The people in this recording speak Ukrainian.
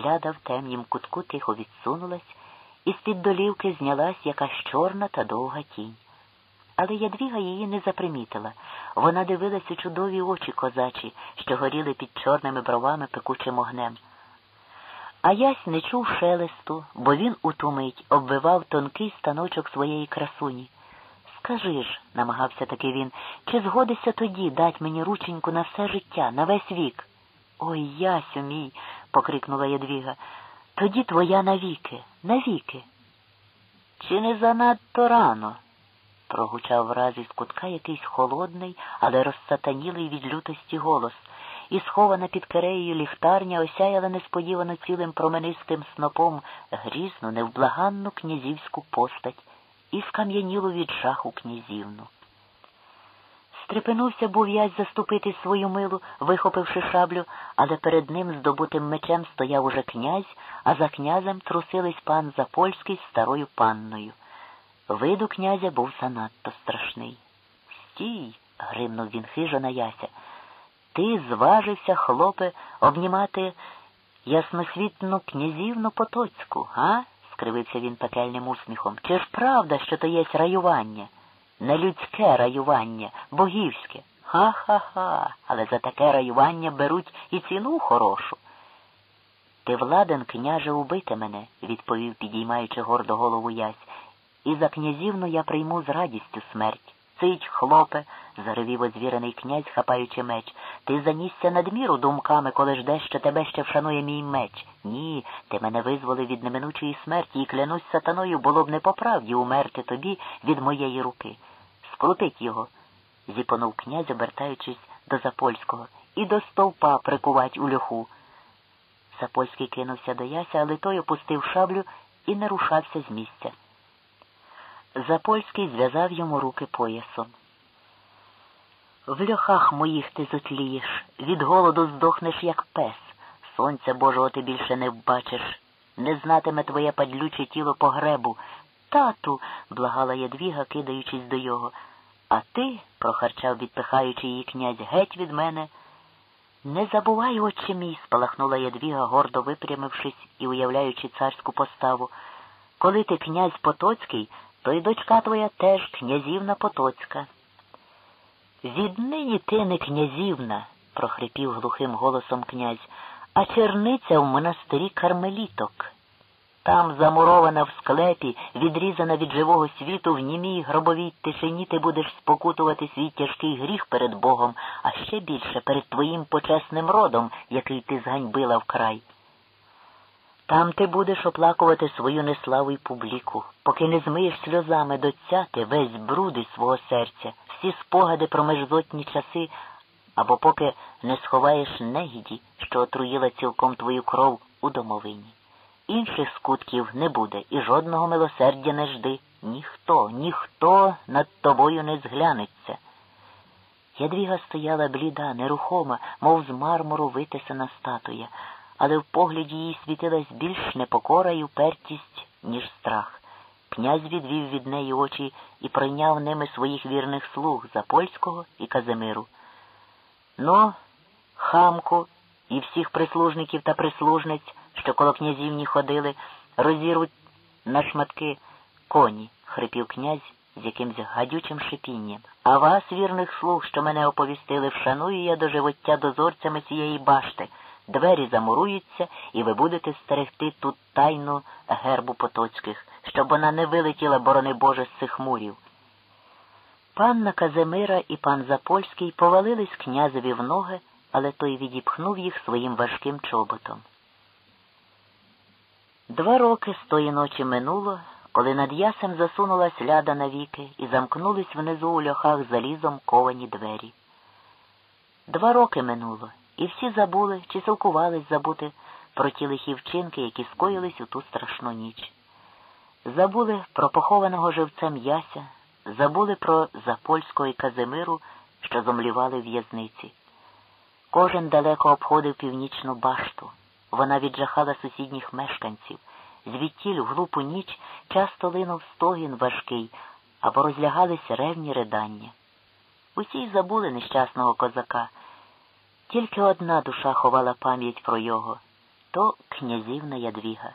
ляда в темнім кутку тихо відсунулась, і з-під долівки знялась якась чорна та довга тінь. Але ядвіга її не запримітила. Вона дивилась у чудові очі козачі, що горіли під чорними бровами пекучим огнем. А ясь не чув шелесту, бо він у ту мить обвивав тонкий станочок своєї красуні. Скажи ж, намагався таки він, чи згодишся тоді дать мені рученьку на все життя, на весь вік? Ой, ясю мій, покрикнула ядвіга, тоді твоя навіки, навіки. Чи не занадто рано? прогучав враз із кутка якийсь холодний, але розсатанілий від лютості голос, і схована під кереєю ліхтарня осяяла несподівано цілим променистим снопом грізну, невблаганну князівську постать і скам'янілу від жаху князівну. Стрепенувся був язь заступити свою милу, вихопивши шаблю, але перед ним здобутим мечем стояв уже князь, а за князем трусились пан Запольський з старою панною. Виду князя був занадто страшний. Стій, гримнув він хижо на яся. Ти зважився, хлопе, обнімати ясносвітну князівну Потоцьку, га? скривився він пекельним усміхом. Чи ж правда, що то є раювання? Не людське раювання, богівське. Ха-ха-ха, але за таке раювання беруть і ціну хорошу. Ти владен, княже, убити мене, відповів, підіймаючи гордо голову ясь, і за князівну я прийму з радістю смерть. Цить, хлопе, заревів озвірений князь, хапаючи меч. Ти занісся надміру думками, коли ждеш, що тебе ще вшанує мій меч. Ні, ти мене визволив від неминучої смерті і клянусь сатаною, було б не по правді умерти тобі від моєї руки. Скрутить його, зіпонув князь, обертаючись до Запольського, і до стовпа прикувать у льоху. Запольський кинувся до яся, але той опустив шаблю і не рушався з місця. Запольський зв'язав йому руки поясом. В льохах моїх ти зотлієш, від голоду здохнеш, як пес. Сонця Божого ти більше не вбачиш, не знатиме твоє падлюче тіло погребу. Тату, благала ядвіга, кидаючись до його. А ти, прохарчав, відпихаючи її князь, геть від мене. Не забувай, отче мій, спалахнула ядвіга, гордо випрямившись і уявляючи царську поставу. Коли ти князь Потоцький, то й дочка твоя теж князівна Потоцька. Віднині ти не князівна, прохрипів глухим голосом князь, а черниця в монастирі кармеліток. Там, замурована в склепі, відрізана від живого світу, в німій гробовій тишині ти будеш спокутувати свій тяжкий гріх перед Богом, а ще більше перед твоїм почесним родом, який ти зганьбила вкрай. Там ти будеш оплакувати свою неславу й публіку, поки не змиєш сльозами доцяти весь бруди свого серця, всі спогади про межзотні часи, або поки не сховаєш негіді, що отруїла цілком твою кров у домовині. Інших скутків не буде і жодного милосердя не жди. Ніхто, ніхто над тобою не зглянеться. Ядвіга стояла бліда, нерухома, мов з мармуру витисана статуя але в погляді її світилась більш непокора й упертість, ніж страх. Князь відвів від неї очі і пройняв ними своїх вірних слуг Запольського і Казимиру. Ну, хамку і всіх прислужників та прислужниць, що коло князівні ходили, розірвуть на шматки коні, хрипів князь з якимсь гадючим шипінням. А вас, вірних слуг, що мене оповістили, вшаную я до живоття дозорцями цієї башти двері замуруються, і ви будете стерегти тут тайну гербу потоцьких, щоб вона не вилетіла, борони Боже, з цих мурів. Панна Казимира і пан Запольський повалились князеві в ноги, але той відіпхнув їх своїм важким чоботом. Два роки з тої ночі минуло, коли над ясем засунулась ляда навіки і замкнулись внизу у льохах залізом ковані двері. Два роки минуло, і всі забули чи силкувались забути про ті лихі вчинки, які скоїлись у ту страшну ніч. Забули про похованого живцем яся, забули про Запольського і Казимиру, що зомлівали в'язниці. Кожен далеко обходив північну башту. Вона віджахала сусідніх мешканців. Звідтіль в глупу ніч часто линув стогін важкий або розлягалися ревні ридання. Усі й забули нещасного козака. Тільки одна душа ховала пам'ять про його то князівна Ядвіга.